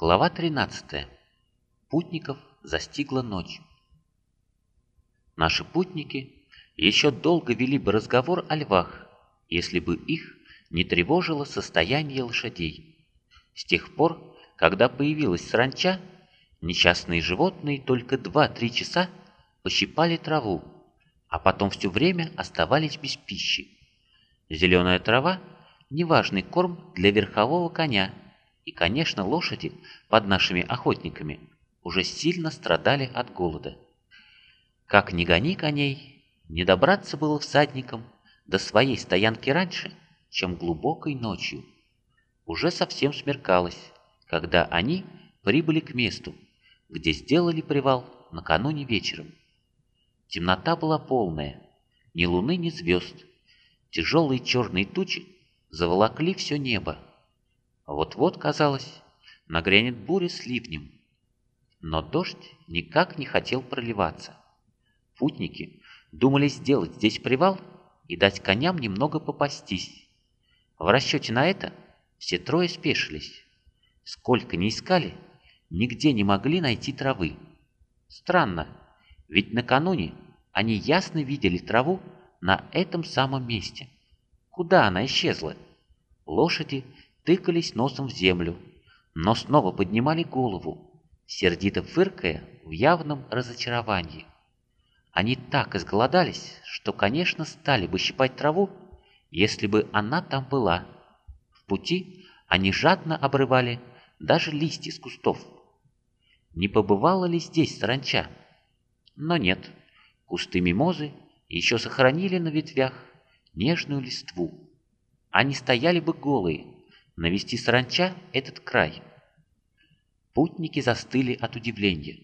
Глава 13. Путников застигла ночь. Наши путники еще долго вели бы разговор о львах, если бы их не тревожило состояние лошадей. С тех пор, когда появилась сранча, несчастные животные только 2-3 часа пощипали траву, а потом все время оставались без пищи. Зеленая трава – неважный корм для верхового коня, и, конечно, лошади под нашими охотниками уже сильно страдали от голода. Как ни гони коней, не добраться было всадникам до своей стоянки раньше, чем глубокой ночью. Уже совсем смеркалось, когда они прибыли к месту, где сделали привал накануне вечером. Темнота была полная, ни луны, ни звезд. Тяжелые черные тучи заволокли все небо. Вот-вот, казалось, нагрянет буря с ливнем. Но дождь никак не хотел проливаться. Путники думали сделать здесь привал и дать коням немного попастись. В расчете на это все трое спешились. Сколько ни искали, нигде не могли найти травы. Странно, ведь накануне они ясно видели траву на этом самом месте. Куда она исчезла? Лошади тыкались носом в землю, но снова поднимали голову, сердито фыркая в явном разочаровании. Они так изголодались, что, конечно, стали бы щипать траву, если бы она там была. В пути они жадно обрывали даже листья с кустов. Не побывала ли здесь саранча? Но нет, кусты мимозы еще сохранили на ветвях нежную листву. Они стояли бы голые, навести саранча этот край. Путники застыли от удивления.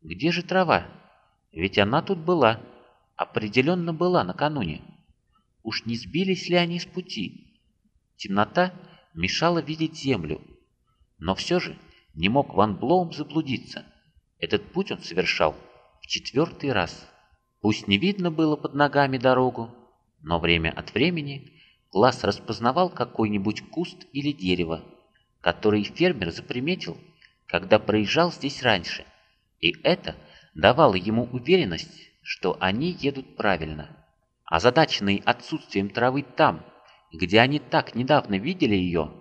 Где же трава? Ведь она тут была, определенно была накануне. Уж не сбились ли они с пути? Темнота мешала видеть землю, но все же не мог Ван Блоум заблудиться. Этот путь он совершал в четвертый раз. Пусть не видно было под ногами дорогу, но время от времени глаз распознавал какой-нибудь куст или дерево, который фермер заприметил, когда проезжал здесь раньше, и это давало ему уверенность, что они едут правильно. Озадаченные отсутствием травы там, где они так недавно видели ее,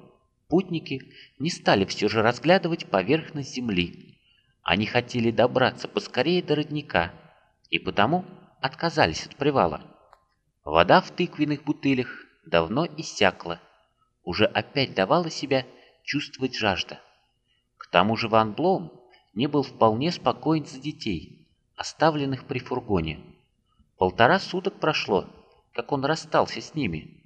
путники не стали все же разглядывать поверхность земли. Они хотели добраться поскорее до родника, и потому отказались от привала. Вода в тыквенных бутылях давно иссякла, уже опять давала себя чувствовать жажда. К тому же Ван Блоум не был вполне спокоен за детей, оставленных при фургоне. Полтора суток прошло, как он расстался с ними.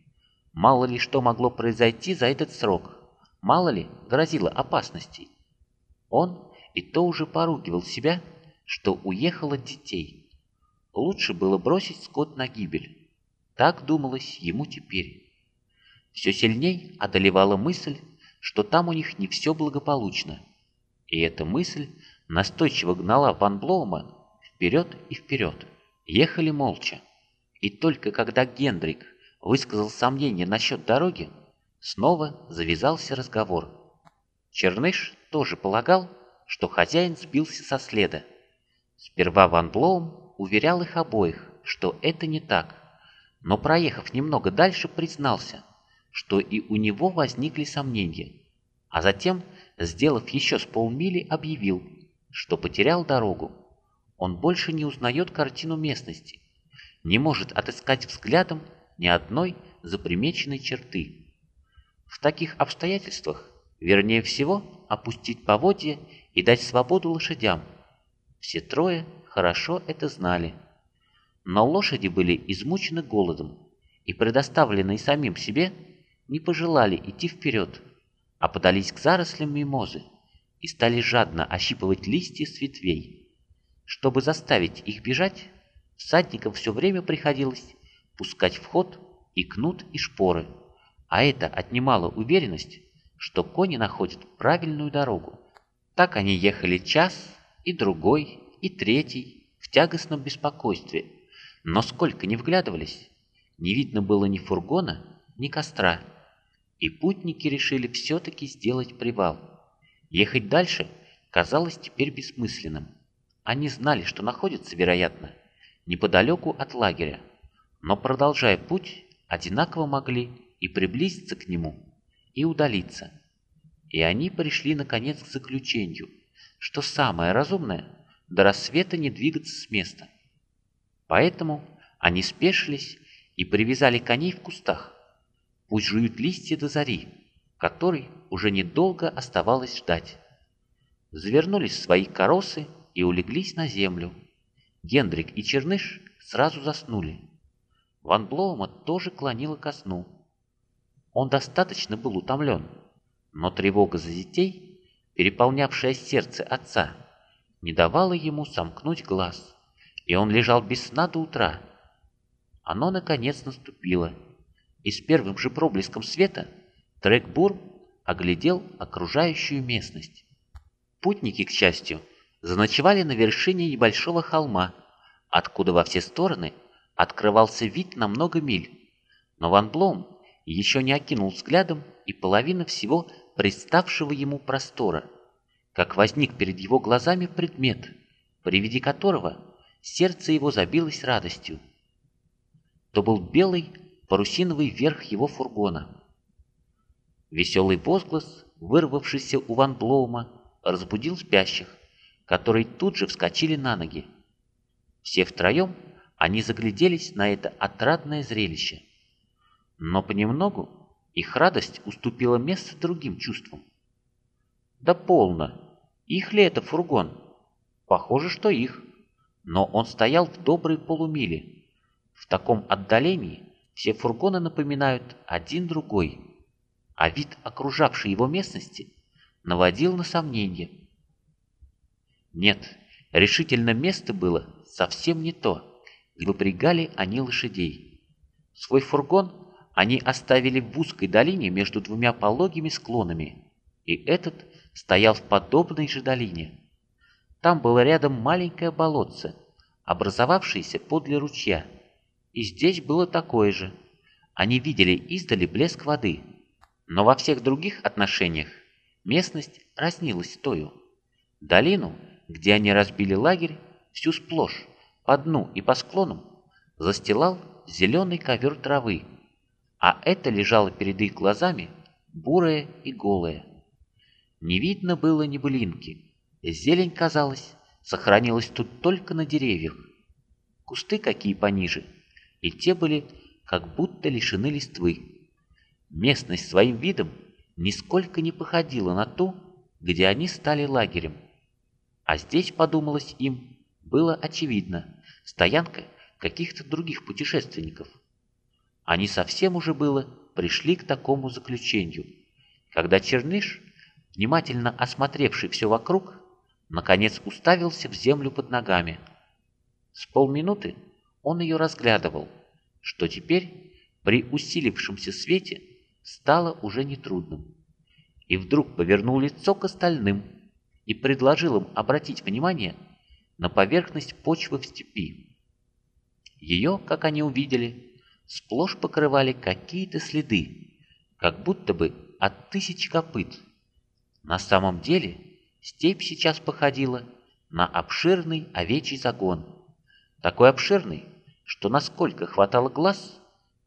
Мало ли что могло произойти за этот срок, мало ли грозило опасностей. Он и то уже поругивал себя, что уехал от детей. Лучше было бросить скот на гибель. Так думалось ему теперь. Все сильней одолевала мысль, что там у них не все благополучно. И эта мысль настойчиво гнала Ван Блоума вперед и вперед. Ехали молча. И только когда Гендрик высказал сомнение насчет дороги, снова завязался разговор. Черныш тоже полагал, что хозяин сбился со следа. Сперва Ван Блоум уверял их обоих, что это не так – но проехав немного дальше, признался, что и у него возникли сомнения, а затем, сделав еще с полмили, объявил, что потерял дорогу. Он больше не узнает картину местности, не может отыскать взглядом ни одной запримеченной черты. В таких обстоятельствах, вернее всего, опустить поводья и дать свободу лошадям. Все трое хорошо это знали. Но лошади были измучены голодом и, предоставленные самим себе, не пожелали идти вперед, а подались к зарослям мимозы и стали жадно ощипывать листья с ветвей. Чтобы заставить их бежать, всадникам все время приходилось пускать в ход и кнут, и шпоры, а это отнимало уверенность, что кони находят правильную дорогу. Так они ехали час, и другой, и третий, в тягостном беспокойстве, но сколько ни вглядывались, не видно было ни фургона, ни костра, и путники решили все-таки сделать привал. Ехать дальше казалось теперь бессмысленным. Они знали, что находятся, вероятно, неподалеку от лагеря, но, продолжая путь, одинаково могли и приблизиться к нему, и удалиться. И они пришли, наконец, к заключению, что самое разумное – до рассвета не двигаться с места. Поэтому они спешились и привязали коней в кустах. Пусть жуют листья до зари, которой уже недолго оставалось ждать. Завернулись в свои коросы и улеглись на землю. Гендрик и Черныш сразу заснули. Ван Блоума тоже клонило ко сну. Он достаточно был утомлен, но тревога за детей, переполнявшая сердце отца, не давала ему сомкнуть глаз, и он лежал без сна до утра. Оно, наконец, наступило, и с первым же проблеском света Трекбур оглядел окружающую местность. Путники, к счастью, заночевали на вершине небольшого холма, откуда во все стороны открывался вид на много миль. Но Ван Блом еще не окинул взглядом и половины всего представшего ему простора – как возник перед его глазами предмет, при виде которого сердце его забилось радостью. То был белый парусиновый верх его фургона. Веселый возглас, вырвавшийся у Ван Блоума, разбудил спящих, которые тут же вскочили на ноги. Все втроем они загляделись на это отрадное зрелище. Но понемногу их радость уступила место другим чувствам. Да полно, их ли это фургон? Похоже, что их. Но он стоял в доброй полумиле. В таком отдалении все фургоны напоминают один другой, а вид окружавшей его местности наводил на сомнение. Нет, решительно место было совсем не то, где выпрягали они лошадей. Свой фургон они оставили в узкой долине между двумя пологими склонами, и этот стоял в подобной же долине. Там было рядом маленькое болотце, образовавшееся подле ручья, и здесь было такое же. Они видели издали блеск воды, но во всех других отношениях местность разнилась тою. Долину, где они разбили лагерь, всю сплошь, по дну и по склонам, застилал зеленый ковер травы, а это лежало перед их глазами бурое и голое. Не видно было ни былинки. Зелень, казалось, сохранилась тут только на деревьях. Кусты какие пониже, и те были как будто лишены листвы. Местность своим видом нисколько не походила на ту, где они стали лагерем. А здесь, подумалось им, было очевидно, стоянка каких-то других путешественников. Они совсем уже было пришли к такому заключению, когда Черныш внимательно осмотревший все вокруг, наконец уставился в землю под ногами. С полминуты он ее разглядывал, что теперь при усилившемся свете стало уже нетрудным. И вдруг повернул лицо к остальным и предложил им обратить внимание на поверхность почвы в степи. Ее, как они увидели, сплошь покрывали какие-то следы, как будто бы от тысяч копыт – на самом деле степь сейчас походила на обширный овечий загон. Такой обширный, что насколько хватало глаз,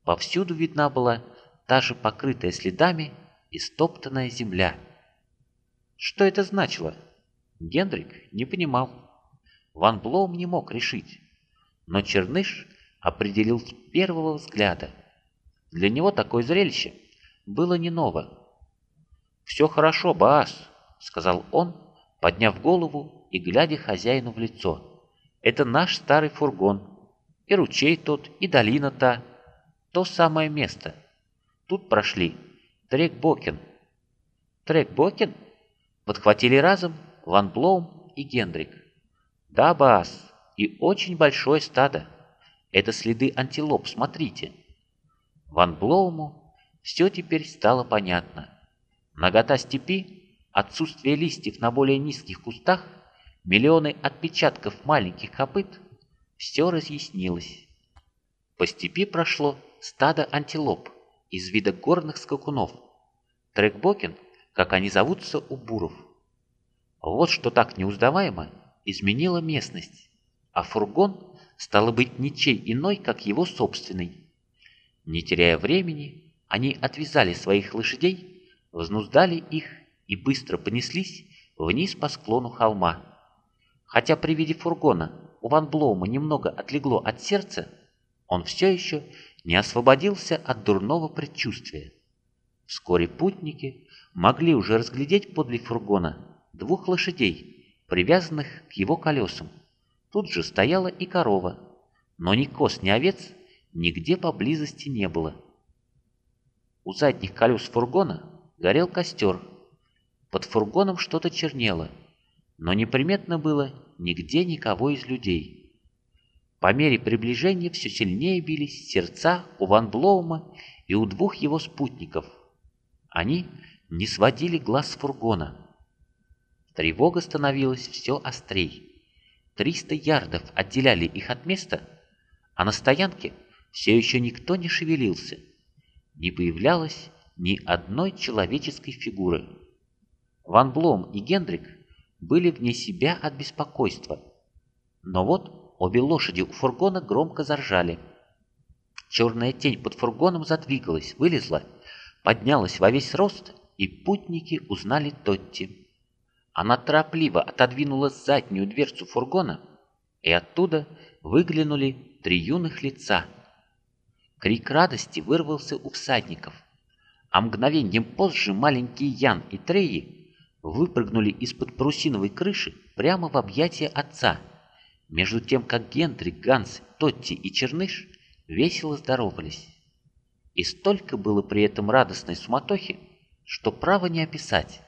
повсюду видна была та же покрытая следами истоптанная земля. Что это значило? Гендрик не понимал. Ван Блоум не мог решить, но Черныш определил с первого взгляда. Для него такое зрелище было не ново. «Все хорошо, Баас», — сказал он, подняв голову и глядя хозяину в лицо. «Это наш старый фургон. И ручей тот, и долина та. То самое место. Тут прошли Трек-Бокен». «Трек-Бокен?» — подхватили разом Ван Блоум и Гендрик. «Да, Баас, и очень большое стадо. Это следы антилоп, смотрите». Ван Блоуму все теперь стало понятно. Нагота степи, отсутствие листьев на более низких кустах, миллионы отпечатков маленьких копыт – все разъяснилось. По степи прошло стадо антилоп из вида горных скакунов. Трекбокен, как они зовутся у буров. Вот что так неузнаваемо изменило местность, а фургон стало быть ничей иной, как его собственный. Не теряя времени, они отвязали своих лошадей, взнуздали их и быстро понеслись вниз по склону холма. Хотя при виде фургона у Ван Блоума немного отлегло от сердца, он все еще не освободился от дурного предчувствия. Вскоре путники могли уже разглядеть подле фургона двух лошадей, привязанных к его колесам. Тут же стояла и корова, но ни коз, ни овец нигде поблизости не было. У задних колес фургона горел костер. Под фургоном что-то чернело, но неприметно было нигде никого из людей. По мере приближения все сильнее бились сердца у Ван Блоума и у двух его спутников – они не сводили глаз с фургона. Тревога становилась все острей. Триста ярдов отделяли их от места, а на стоянке все еще никто не шевелился. Не появлялось ни одной человеческой фигуры. Ван Блом и Гендрик были вне себя от беспокойства. Но вот обе лошади у фургона громко заржали. Черная тень под фургоном задвигалась, вылезла поднялась во весь рост, и путники узнали Тотти. Она торопливо отодвинула заднюю дверцу фургона, и оттуда выглянули три юных лица. Крик радости вырвался у всадников, а мгновением позже маленькие Ян и Треи выпрыгнули из-под парусиновой крыши прямо в объятия отца, между тем как Гендрик, Ганс, Тотти и Черныш весело здоровались. И столько было при этом радостной суматохи, что право не описать.